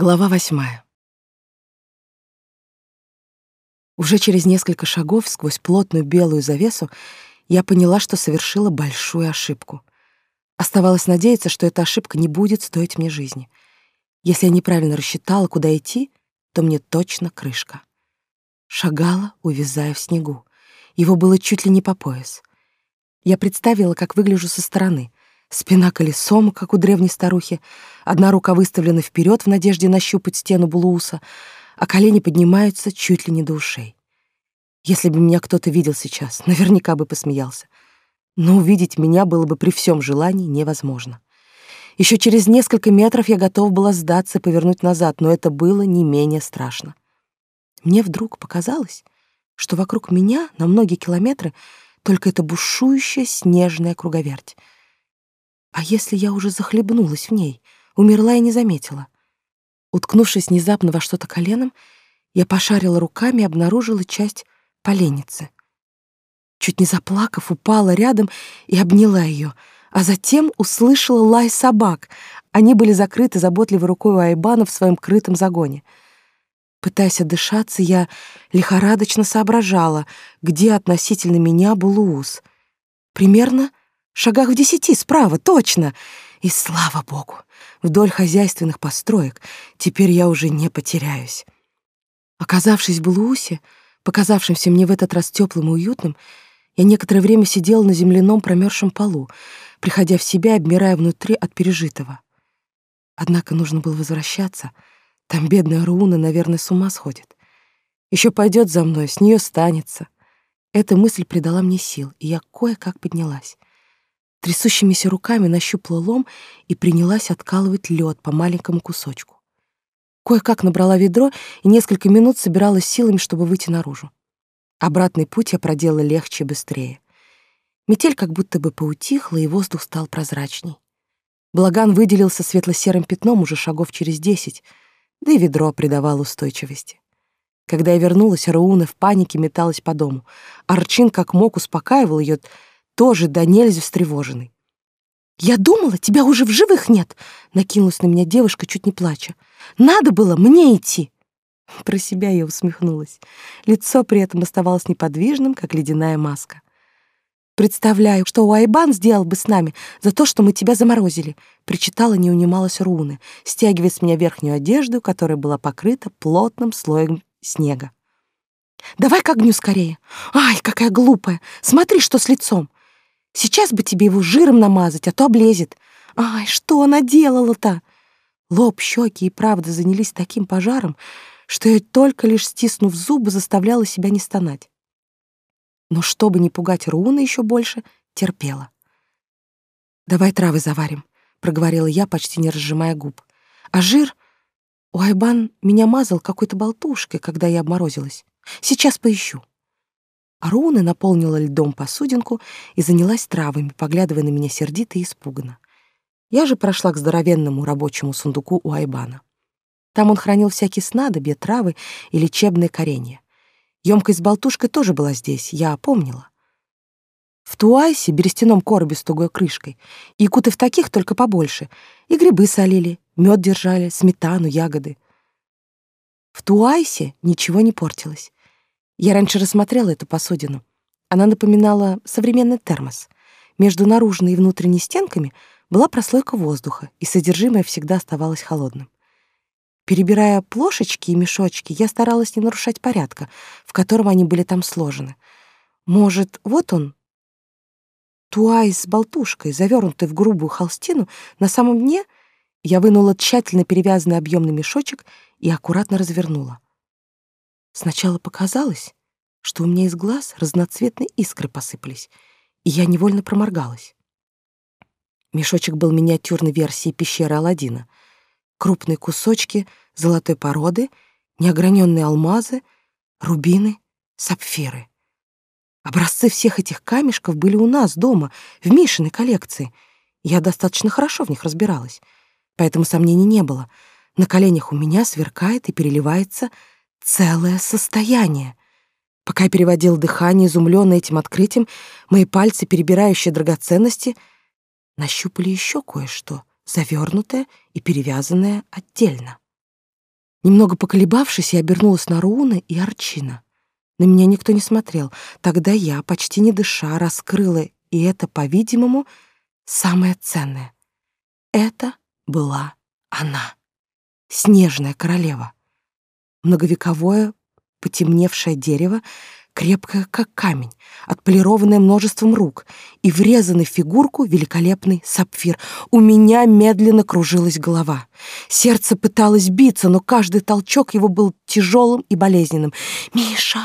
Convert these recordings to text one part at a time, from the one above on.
Глава восьмая. Уже через несколько шагов сквозь плотную белую завесу я поняла, что совершила большую ошибку. Оставалось надеяться, что эта ошибка не будет стоить мне жизни. Если я неправильно рассчитала, куда идти, то мне точно крышка. Шагала, увязая в снегу. Его было чуть ли не по пояс. Я представила, как выгляжу со стороны. Спина колесом, как у древней старухи, одна рука выставлена вперед в надежде нащупать стену булууса, а колени поднимаются чуть ли не до ушей. Если бы меня кто-то видел сейчас, наверняка бы посмеялся. Но увидеть меня было бы при всем желании невозможно. Еще через несколько метров я готов была сдаться и повернуть назад, но это было не менее страшно. Мне вдруг показалось, что вокруг меня на многие километры только эта бушующая снежная круговерть — а если я уже захлебнулась в ней, умерла и не заметила? Уткнувшись внезапно во что-то коленом, я пошарила руками и обнаружила часть поленницы. Чуть не заплакав, упала рядом и обняла ее, а затем услышала лай собак. Они были закрыты заботливой рукой Айбана в своем крытом загоне. Пытаясь отдышаться, я лихорадочно соображала, где относительно меня был Ус. Примерно шагах в десяти справа, точно. И слава богу, вдоль хозяйственных построек теперь я уже не потеряюсь. Оказавшись в Блуусе, показавшемся мне в этот раз теплым и уютным, я некоторое время сидела на земляном промерзшем полу, приходя в себя обмирая внутри от пережитого. Однако нужно было возвращаться. Там бедная Руна, наверное, с ума сходит. Еще пойдет за мной, с нее станется. Эта мысль придала мне сил, и я кое-как поднялась. Трясущимися руками нащупала лом и принялась откалывать лед по маленькому кусочку. Кое-как набрала ведро и несколько минут собиралась силами, чтобы выйти наружу. Обратный путь я проделала легче и быстрее. Метель как будто бы поутихла, и воздух стал прозрачней. Благан выделился светло-серым пятном уже шагов через десять, да и ведро придавало устойчивости. Когда я вернулась, Рауна в панике металась по дому. Арчин как мог успокаивал ее, тоже до нельзя встревоженный. «Я думала, тебя уже в живых нет!» — накинулась на меня девушка, чуть не плача. «Надо было мне идти!» Про себя я усмехнулась. Лицо при этом оставалось неподвижным, как ледяная маска. «Представляю, что Уайбан сделал бы с нами за то, что мы тебя заморозили», — причитала, не унималась Руны, стягивая с меня верхнюю одежду, которая была покрыта плотным слоем снега. «Давай к огню скорее! Ай, какая глупая! Смотри, что с лицом! Сейчас бы тебе его жиром намазать, а то облезет. Ай, что она делала-то? Лоб, щеки и правда занялись таким пожаром, что я только лишь стиснув зубы заставляла себя не стонать. Но чтобы не пугать Руна еще больше, терпела. «Давай травы заварим», — проговорила я, почти не разжимая губ. «А жир...» Уайбан меня мазал какой-то болтушкой, когда я обморозилась. Сейчас поищу. Аруна наполнила льдом посудинку и занялась травами, поглядывая на меня сердито и испуганно. Я же прошла к здоровенному рабочему сундуку у Айбана. Там он хранил всякие снадобья, травы и лечебные коренья. Емкость с болтушкой тоже была здесь, я помнила. В Туайсе, берестяном коробе с тугой крышкой, якуты в таких только побольше, и грибы солили, мед держали, сметану, ягоды. В Туайсе ничего не портилось. Я раньше рассмотрела эту посудину. Она напоминала современный термос. Между наружной и внутренней стенками была прослойка воздуха, и содержимое всегда оставалось холодным. Перебирая плошечки и мешочки, я старалась не нарушать порядка, в котором они были там сложены. Может, вот он, туай с болтушкой, завернутый в грубую холстину, на самом дне я вынула тщательно перевязанный объемный мешочек и аккуратно развернула. Сначала показалось, что у меня из глаз разноцветные искры посыпались, и я невольно проморгалась. Мешочек был миниатюрной версией пещеры Аладдина. Крупные кусочки золотой породы, неограненные алмазы, рубины, сапфиры. Образцы всех этих камешков были у нас дома, в Мишиной коллекции. Я достаточно хорошо в них разбиралась, поэтому сомнений не было. На коленях у меня сверкает и переливается целое состояние. Пока я переводил дыхание, изумленный этим открытием, мои пальцы, перебирающие драгоценности, нащупали еще кое-что, завернутое и перевязанное отдельно. Немного поколебавшись, я обернулась на Руна и Арчина. На меня никто не смотрел. Тогда я, почти не дыша, раскрыла, и это, по-видимому, самое ценное. Это была она, снежная королева. Многовековое потемневшее дерево, крепкое, как камень, отполированное множеством рук, и врезанный в фигурку великолепный сапфир. У меня медленно кружилась голова. Сердце пыталось биться, но каждый толчок его был тяжелым и болезненным. «Миша,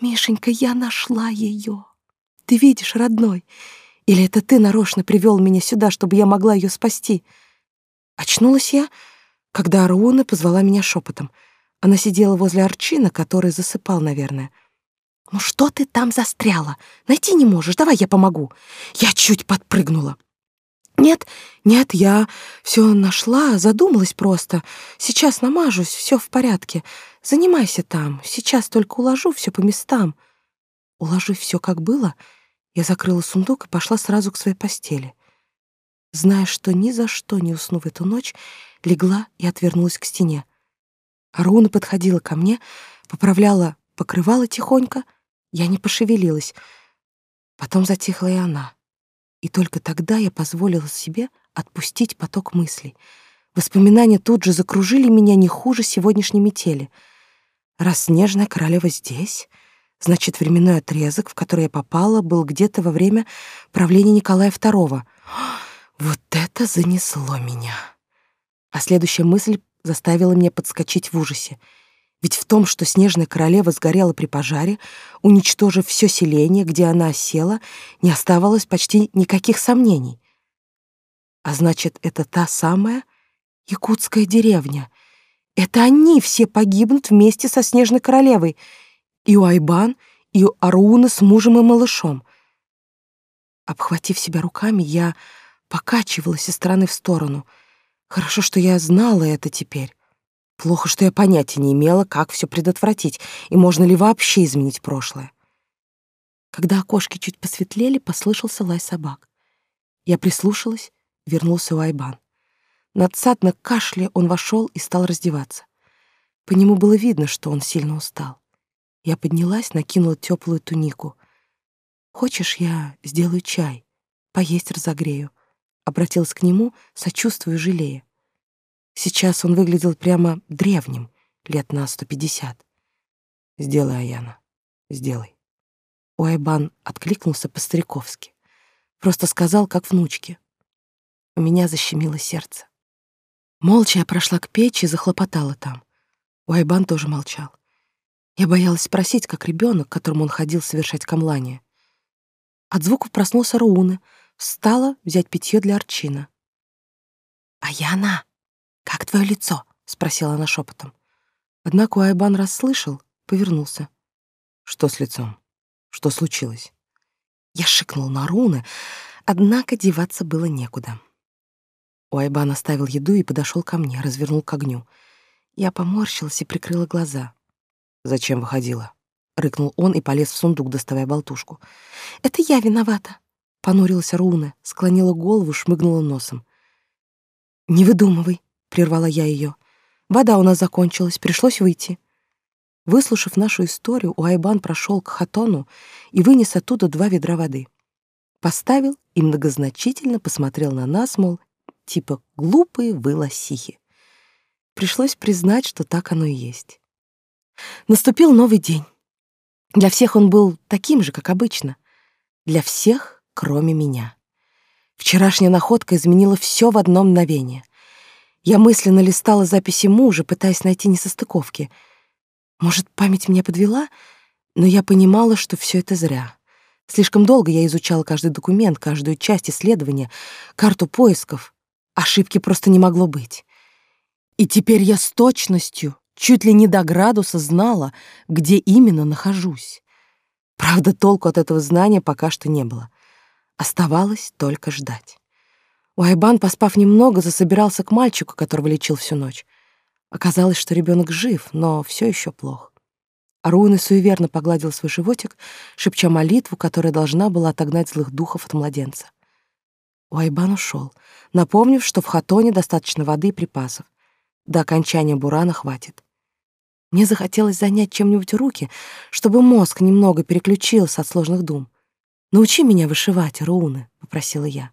Мишенька, я нашла ее. Ты видишь, родной? Или это ты нарочно привел меня сюда, чтобы я могла ее спасти?» Очнулась я, когда Аруна позвала меня шепотом. Она сидела возле Арчина, который засыпал, наверное. «Ну что ты там застряла? Найти не можешь, давай я помогу». Я чуть подпрыгнула. «Нет, нет, я все нашла, задумалась просто. Сейчас намажусь, все в порядке. Занимайся там, сейчас только уложу все по местам». Уложив все как было, я закрыла сундук и пошла сразу к своей постели. Зная, что ни за что не усну в эту ночь, легла и отвернулась к стене. Аруна подходила ко мне, поправляла покрывало тихонько. Я не пошевелилась. Потом затихла и она. И только тогда я позволила себе отпустить поток мыслей. Воспоминания тут же закружили меня не хуже сегодняшней метели. Раз снежная королева здесь, значит, временной отрезок, в который я попала, был где-то во время правления Николая II. Вот это занесло меня. А следующая мысль заставила меня подскочить в ужасе. Ведь в том, что снежная королева сгорела при пожаре, уничтожив все селение, где она осела, не оставалось почти никаких сомнений. А значит, это та самая якутская деревня. Это они все погибнут вместе со снежной королевой. И у Айбан, и у Аруны с мужем и малышом. Обхватив себя руками, я покачивалась из стороны в сторону — Хорошо, что я знала это теперь. Плохо, что я понятия не имела, как все предотвратить и можно ли вообще изменить прошлое. Когда окошки чуть посветлели, послышался лай собак. Я прислушалась, вернулся Айбан. Надсадно кашля он вошел и стал раздеваться. По нему было видно, что он сильно устал. Я поднялась, накинула теплую тунику. «Хочешь, я сделаю чай? Поесть разогрею?» Обратилась к нему, сочувствуя жалея. Сейчас он выглядел прямо древним, лет на сто пятьдесят. «Сделай, Аяна, сделай». Уайбан откликнулся по-стариковски. Просто сказал, как внучке. У меня защемило сердце. Молча я прошла к печи и захлопотала там. Уайбан тоже молчал. Я боялась спросить, как ребенок, которому он ходил совершать камлание. От звуков проснулся Рауна, встала взять питье для Арчина. «А я она!» «Как твое лицо?» — спросила она шепотом. Однако Айбан расслышал, повернулся. «Что с лицом? Что случилось?» Я шикнул на руны, однако деваться было некуда. Уайбан оставил еду и подошел ко мне, развернул к огню. Я поморщилась и прикрыла глаза. «Зачем выходила?» — рыкнул он и полез в сундук, доставая болтушку. «Это я виновата!» — понурилась Руна, склонила голову, шмыгнула носом. «Не выдумывай!» — прервала я ее. «Вода у нас закончилась, пришлось выйти». Выслушав нашу историю, Уайбан прошел к хатону и вынес оттуда два ведра воды. Поставил и многозначительно посмотрел на нас, мол, типа «глупые вы лосихи». Пришлось признать, что так оно и есть. Наступил новый день. Для всех он был таким же, как обычно. Для всех, кроме меня. Вчерашняя находка изменила все в одно мгновение — я мысленно листала записи мужа, пытаясь найти несостыковки. Может, память меня подвела? Но я понимала, что все это зря. Слишком долго я изучала каждый документ, каждую часть исследования, карту поисков. Ошибки просто не могло быть. И теперь я с точностью, чуть ли не до градуса знала, где именно нахожусь. Правда, толку от этого знания пока что не было. Оставалось только ждать. Уайбан, поспав немного, засобирался к мальчику, которого лечил всю ночь. Оказалось, что ребенок жив, но все еще плохо. Аруна суеверно погладил свой животик, шепча молитву, которая должна была отогнать злых духов от младенца. Уайбан ушел, напомнив, что в хатоне достаточно воды и припасов. До окончания бурана хватит. Мне захотелось занять чем-нибудь руки, чтобы мозг немного переключился от сложных дум. «Научи меня вышивать, руны», — попросила я.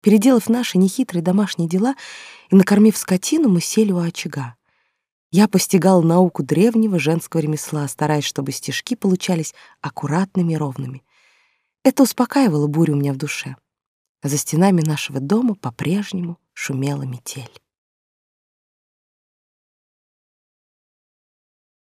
Переделав наши нехитрые домашние дела и накормив скотину, мы сели у очага. Я постигала науку древнего женского ремесла, стараясь, чтобы стежки получались аккуратными и ровными. Это успокаивало бурю у меня в душе. За стенами нашего дома по-прежнему шумела метель.